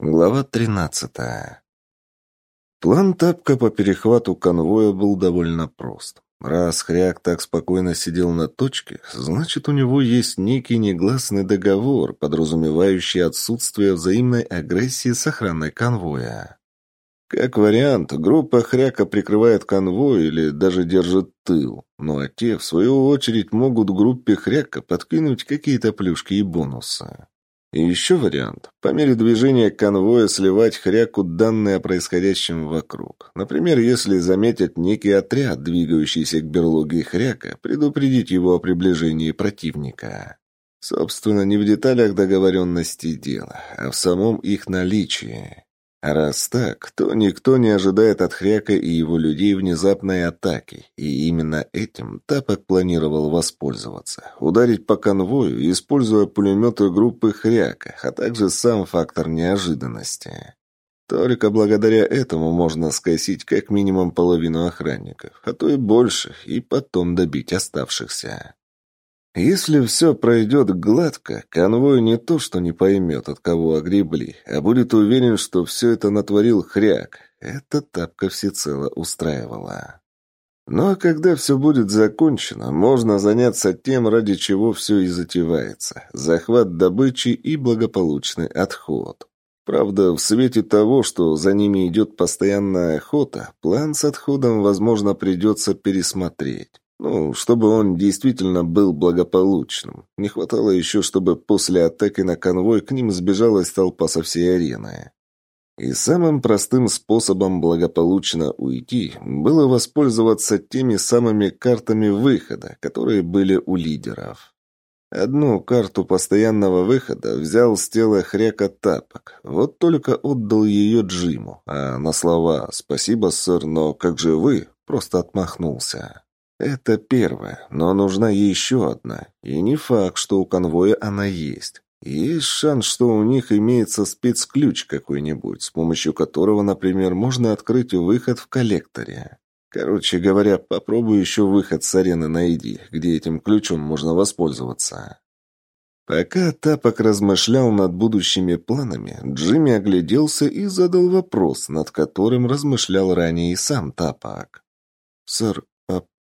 Глава 13. План Тапка по перехвату конвоя был довольно прост. Раз Хряк так спокойно сидел на точке, значит, у него есть некий негласный договор, подразумевающий отсутствие взаимной агрессии с охраной конвоя. Как вариант, группа Хряка прикрывает конвой или даже держит тыл, ну а те, в свою очередь, могут группе Хряка подкинуть какие-то плюшки и бонусы. И еще вариант. По мере движения конвоя сливать хряку данные о происходящем вокруг. Например, если заметят некий отряд, двигающийся к берлоге хряка, предупредить его о приближении противника. Собственно, не в деталях договоренности дела, а в самом их наличии. Раз так, то никто не ожидает от Хряка и его людей внезапной атаки, и именно этим Тапок планировал воспользоваться. Ударить по конвою, используя пулеметы группы Хряка, а также сам фактор неожиданности. Только благодаря этому можно скосить как минимум половину охранников, а то и больше, и потом добить оставшихся. Если все пройдет гладко, конвой не то что не поймет, от кого огребли, а будет уверен, что все это натворил хряк. Эта тапка всецело устраивала. А когда все будет закончено, можно заняться тем, ради чего все и затевается – захват добычи и благополучный отход. Правда, в свете того, что за ними идет постоянная охота, план с отходом, возможно, придется пересмотреть. Ну, чтобы он действительно был благополучным. Не хватало еще, чтобы после атаки на конвой к ним сбежалась толпа со всей арены. И самым простым способом благополучно уйти было воспользоваться теми самыми картами выхода, которые были у лидеров. Одну карту постоянного выхода взял с тела хряка тапок, вот только отдал ее Джиму, а на слова «Спасибо, сэр, но как же вы?» просто отмахнулся. Это первое, но нужна еще одна. И не факт, что у конвоя она есть. Есть шанс, что у них имеется спецключ какой-нибудь, с помощью которого, например, можно открыть выход в коллекторе. Короче говоря, попробую еще выход с арены найди, где этим ключом можно воспользоваться. Пока Тапок размышлял над будущими планами, Джимми огляделся и задал вопрос, над которым размышлял ранее и сам Тапок. «Сэр,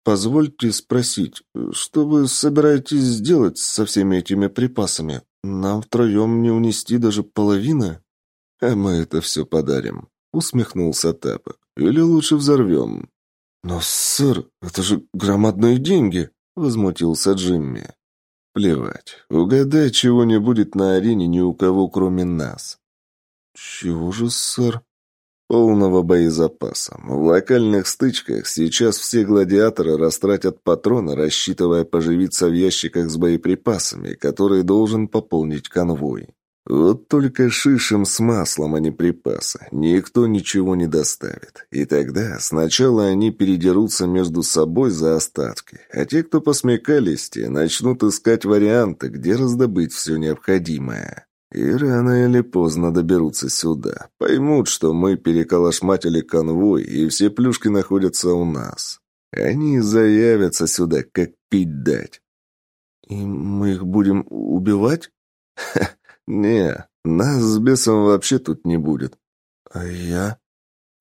«Позвольте спросить, что вы собираетесь сделать со всеми этими припасами? Нам втроем не унести даже половины?» «А мы это все подарим», — усмехнулся Тапок. «Или лучше взорвем». «Но, сэр, это же громадные деньги», — возмутился Джимми. «Плевать. Угадай, чего не будет на арене ни у кого, кроме нас». «Чего же, сэр?» Полного боезапаса. В локальных стычках сейчас все гладиаторы растратят патроны, рассчитывая поживиться в ящиках с боеприпасами, которые должен пополнить конвой. Вот только шишем с маслом, а не припасы. Никто ничего не доставит. И тогда сначала они передерутся между собой за остатки, а те, кто посмекались, те начнут искать варианты, где раздобыть все необходимое. И рано или поздно доберутся сюда. Поймут, что мы переколошматили конвой, и все плюшки находятся у нас. Они заявятся сюда, как пить дать. И мы их будем убивать? Ха, не, нас с бесом вообще тут не будет. А я?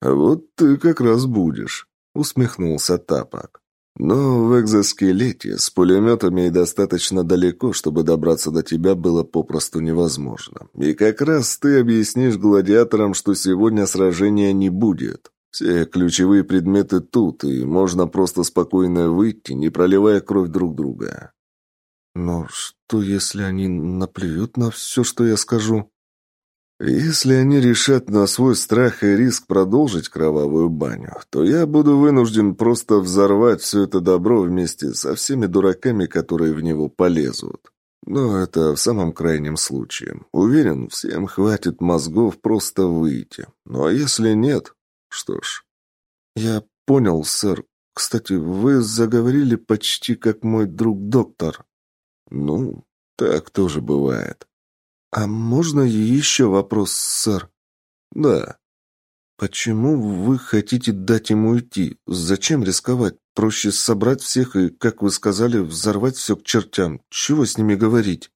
А вот ты как раз будешь, усмехнулся Тапок. Но в экзоскелете с пулеметами и достаточно далеко, чтобы добраться до тебя было попросту невозможно. И как раз ты объяснишь гладиаторам, что сегодня сражения не будет. Все ключевые предметы тут, и можно просто спокойно выйти, не проливая кровь друг друга. Но что, если они наплюют на все, что я скажу? Если они решат на свой страх и риск продолжить кровавую баню, то я буду вынужден просто взорвать все это добро вместе со всеми дураками, которые в него полезут. Но это в самом крайнем случае. Уверен, всем хватит мозгов просто выйти. Ну а если нет, что ж. Я понял, сэр. Кстати, вы заговорили почти как мой друг-доктор. Ну, так тоже бывает. «А можно еще вопрос, сэр?» «Да». «Почему вы хотите дать ему уйти? Зачем рисковать? Проще собрать всех и, как вы сказали, взорвать все к чертям. Чего с ними говорить?»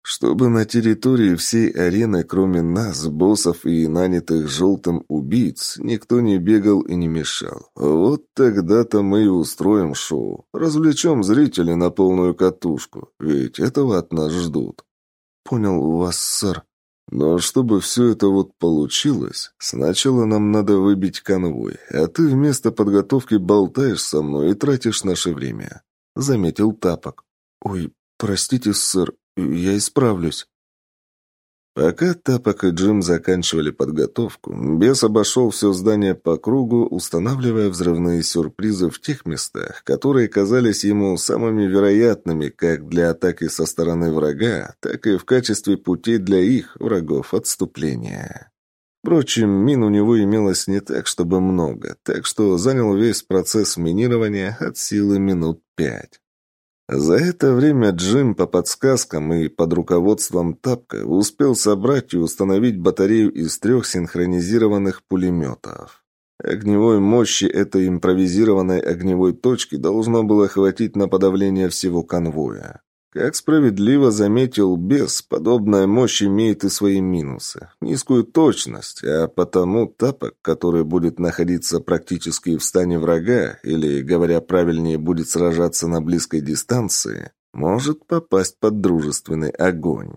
Чтобы на территории всей арены, кроме нас, боссов и нанятых желтым убийц, никто не бегал и не мешал. Вот тогда-то мы и устроим шоу. Развлечем зрителей на полную катушку, ведь этого от нас ждут. Понял вас, сэр. Но чтобы все это вот получилось, сначала нам надо выбить конвой, а ты вместо подготовки болтаешь со мной и тратишь наше время», — заметил Тапок. «Ой, простите, сэр, я исправлюсь». Пока Тапок и Джим заканчивали подготовку, бес обошел все здание по кругу, устанавливая взрывные сюрпризы в тех местах, которые казались ему самыми вероятными как для атаки со стороны врага, так и в качестве путей для их, врагов, отступления. Впрочем, мин у него имелось не так, чтобы много, так что занял весь процесс минирования от силы минут пять. За это время Джим по подсказкам и под руководством Тапка успел собрать и установить батарею из трех синхронизированных пулеметов. Огневой мощи этой импровизированной огневой точки должно было хватить на подавление всего конвоя. Как справедливо заметил Бес, подобная мощь имеет и свои минусы. Низкую точность, а потому тапок, который будет находиться практически в стане врага, или, говоря правильнее, будет сражаться на близкой дистанции, может попасть под дружественный огонь.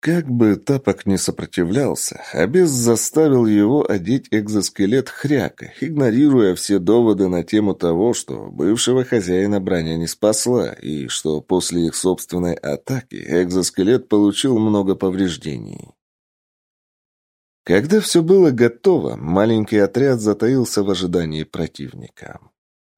Как бы Тапок не сопротивлялся, Абес заставил его одеть экзоскелет хряка, игнорируя все доводы на тему того, что бывшего хозяина броня не спасла, и что после их собственной атаки экзоскелет получил много повреждений. Когда все было готово, маленький отряд затаился в ожидании противника.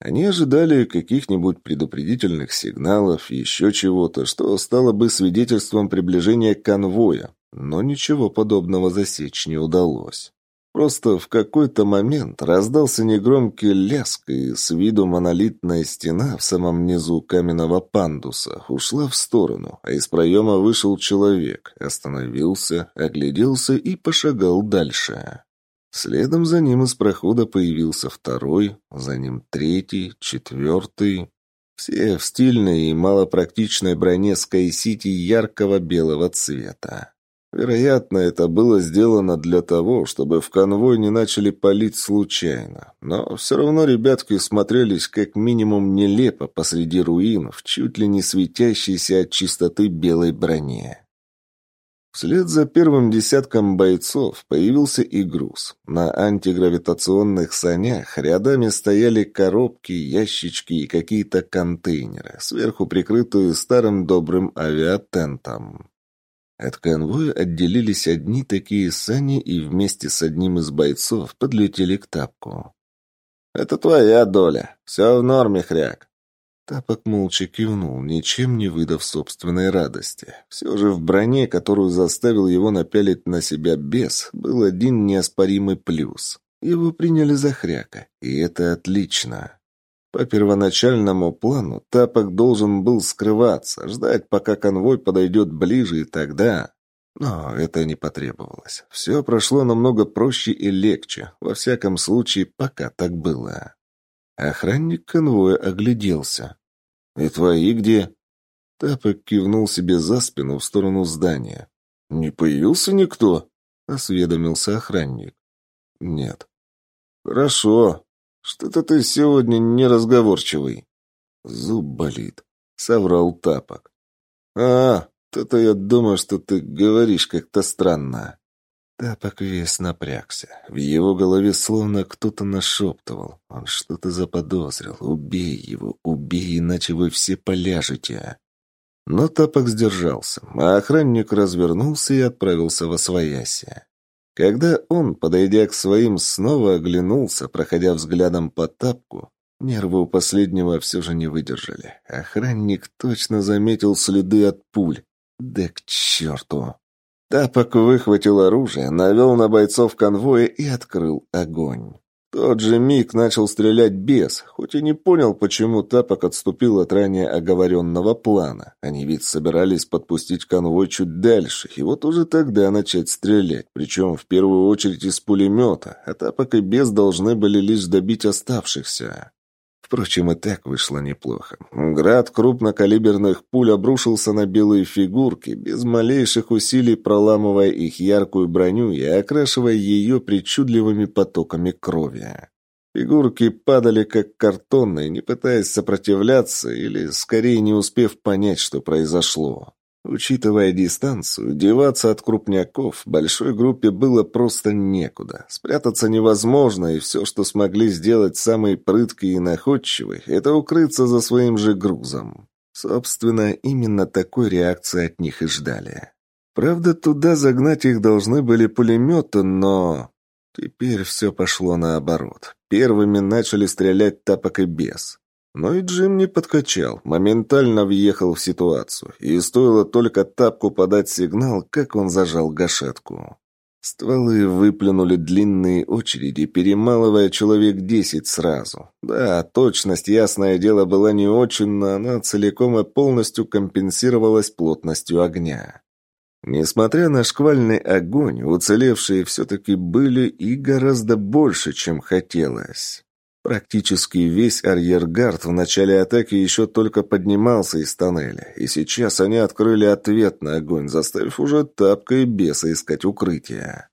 Они ожидали каких-нибудь предупредительных сигналов, еще чего-то, что стало бы свидетельством приближения конвоя, но ничего подобного засечь не удалось. Просто в какой-то момент раздался негромкий ляск, и с виду монолитная стена в самом низу каменного пандуса ушла в сторону, а из проема вышел человек, остановился, огляделся и пошагал дальше. Следом за ним из прохода появился второй, за ним третий, четвертый. Все в стильной и малопрактичной броне Скай-Сити яркого белого цвета. Вероятно, это было сделано для того, чтобы в конвой не начали палить случайно. Но все равно ребятки смотрелись как минимум нелепо посреди руин в чуть ли не светящейся от чистоты белой броне. Вслед за первым десятком бойцов появился и груз. На антигравитационных санях рядами стояли коробки, ящички и какие-то контейнеры, сверху прикрытые старым добрым авиатентом. От конвоя отделились одни такие сани и вместе с одним из бойцов подлетели к тапку. «Это твоя доля. Все в норме, хряк», Тапок молча кивнул, ничем не выдав собственной радости. Все же в броне, которую заставил его напялить на себя бес, был один неоспоримый плюс. Его приняли за хряка, и это отлично. По первоначальному плану Тапок должен был скрываться, ждать, пока конвой подойдет ближе, и тогда... Но это не потребовалось. Все прошло намного проще и легче, во всяком случае, пока так было. Охранник конвоя огляделся. «И твои где?» Тапок кивнул себе за спину в сторону здания. «Не появился никто?» — осведомился охранник. «Нет». «Хорошо. Что-то ты сегодня неразговорчивый». «Зуб болит», — соврал Тапок. «А, то-то я думаю, что ты говоришь как-то странно». Тапок весь напрягся. В его голове словно кто-то нашептывал. Он что-то заподозрил. «Убей его, убей, иначе вы все поляжете». Но Тапок сдержался, а охранник развернулся и отправился во свояси. Когда он, подойдя к своим, снова оглянулся, проходя взглядом по тапку, нервы у последнего все же не выдержали. Охранник точно заметил следы от пуль. Да к черту! Тапок выхватил оружие, навел на бойцов конвоя и открыл огонь. тот же миг начал стрелять без, хоть и не понял, почему Тапок отступил от ранее оговоренного плана. Они ведь собирались подпустить конвой чуть дальше, и вот уже тогда начать стрелять, причем в первую очередь из пулемета, а Тапок и без должны были лишь добить оставшихся. Впрочем, и так вышло неплохо. Град крупнокалиберных пуль обрушился на белые фигурки, без малейших усилий проламывая их яркую броню и окрашивая ее причудливыми потоками крови. Фигурки падали как картонные, не пытаясь сопротивляться или, скорее, не успев понять, что произошло. Учитывая дистанцию, деваться от крупняков большой группе было просто некуда. Спрятаться невозможно, и все, что смогли сделать самые прыткие и находчивые, это укрыться за своим же грузом. Собственно, именно такой реакции от них и ждали. Правда, туда загнать их должны были пулеметы, но... Теперь все пошло наоборот. Первыми начали стрелять тапок и без. Но и Джим не подкачал, моментально въехал в ситуацию, и стоило только тапку подать сигнал, как он зажал гашетку. Стволы выплюнули длинные очереди, перемалывая человек десять сразу. Да, точность, ясное дело, была не очень, но она целиком и полностью компенсировалась плотностью огня. Несмотря на шквальный огонь, уцелевшие все-таки были и гораздо больше, чем хотелось. Практически весь арьергард в начале атаки еще только поднимался из тоннеля, и сейчас они открыли ответ на огонь, заставив уже тапка и беса искать укрытие.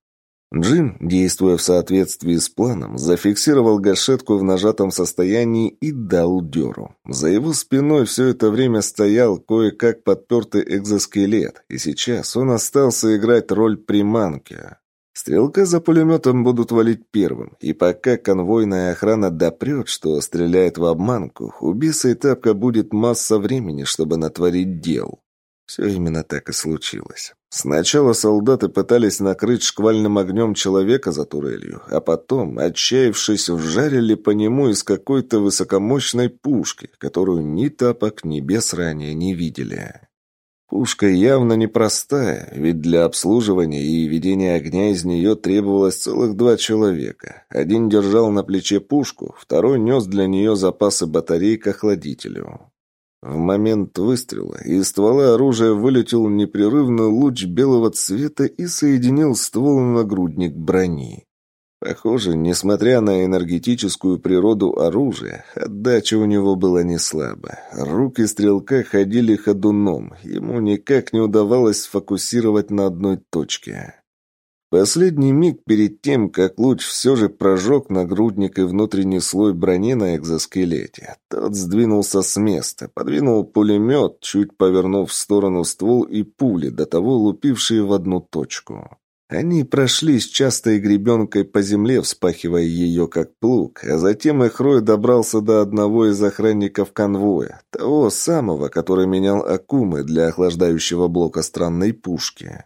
Джин, действуя в соответствии с планом, зафиксировал гашетку в нажатом состоянии и дал дёру. За его спиной все это время стоял кое-как подпертый экзоскелет, и сейчас он остался играть роль приманки. Стрелка за пулеметом будут валить первым, и пока конвойная охрана допрет, что стреляет в обманку, у Биса и Тапка будет масса времени, чтобы натворить дел. Все именно так и случилось. Сначала солдаты пытались накрыть шквальным огнем человека за турелью, а потом, отчаявшись, вжарили по нему из какой-то высокомощной пушки, которую ни Тапок, ни Бес ранее не видели. Пушка явно непростая, ведь для обслуживания и ведения огня из нее требовалось целых два человека. Один держал на плече пушку, второй нес для нее запасы батарей к охладителю. В момент выстрела из ствола оружия вылетел непрерывный луч белого цвета и соединил ствол на нагрудник брони. Похоже, несмотря на энергетическую природу оружия, отдача у него была не слабая. Руки стрелка ходили ходуном, ему никак не удавалось сфокусировать на одной точке. Последний миг перед тем, как луч все же прожег нагрудник и внутренний слой брони на экзоскелете, тот сдвинулся с места, подвинул пулемет, чуть повернув в сторону ствол и пули, до того лупившие в одну точку. Они прошлись частой гребенкой по земле, вспахивая ее как плуг, а затем их рой добрался до одного из охранников конвоя, того самого, который менял акумы для охлаждающего блока странной пушки.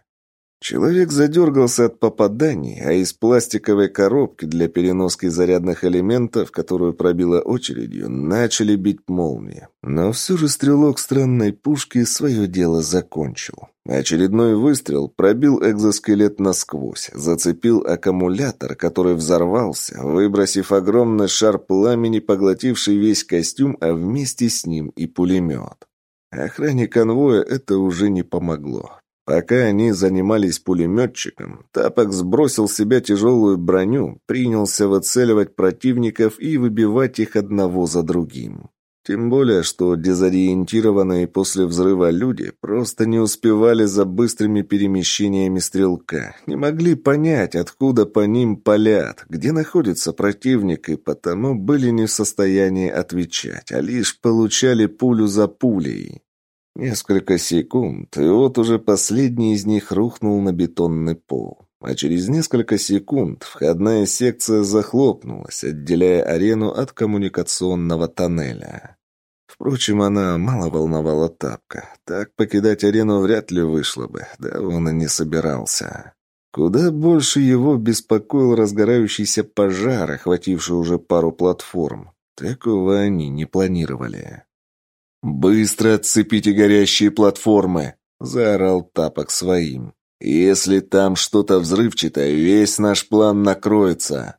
Человек задергался от попаданий, а из пластиковой коробки для переноски зарядных элементов, которую пробило очередью, начали бить молнии. Но все же стрелок странной пушки свое дело закончил. Очередной выстрел пробил экзоскелет насквозь, зацепил аккумулятор, который взорвался, выбросив огромный шар пламени, поглотивший весь костюм, а вместе с ним и пулемет. Охране конвоя это уже не помогло. Пока они занимались пулеметчиком, Тапок сбросил с себя тяжелую броню, принялся выцеливать противников и выбивать их одного за другим. Тем более, что дезориентированные после взрыва люди просто не успевали за быстрыми перемещениями стрелка, не могли понять, откуда по ним палят, где находится противник, и потому были не в состоянии отвечать, а лишь получали пулю за пулей. Несколько секунд, и вот уже последний из них рухнул на бетонный пол. А через несколько секунд входная секция захлопнулась, отделяя арену от коммуникационного тоннеля. Впрочем, она мало волновала Тапка. Так покидать арену вряд ли вышло бы, да он и не собирался. Куда больше его беспокоил разгорающийся пожар, охвативший уже пару платформ. Такого они не планировали. «Быстро отцепите горящие платформы!» – заорал Тапок своим. «Если там что-то взрывчатое, весь наш план накроется!»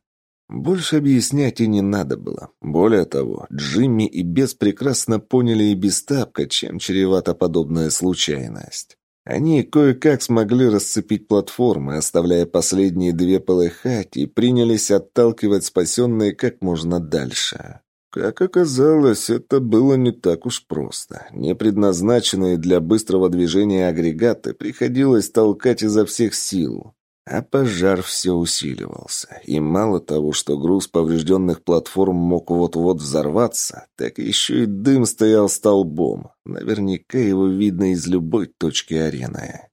Больше объяснять и не надо было. Более того, Джимми и Бес прекрасно поняли и без Тапка, чем чревата подобная случайность. Они кое-как смогли расцепить платформы, оставляя последние две полыхать, и принялись отталкивать спасенные как можно дальше. Как оказалось, это было не так уж просто. Не предназначенные для быстрого движения агрегаты приходилось толкать изо всех сил. А пожар все усиливался. И мало того, что груз поврежденных платформ мог вот-вот взорваться, так еще и дым стоял столбом. Наверняка его видно из любой точки арены.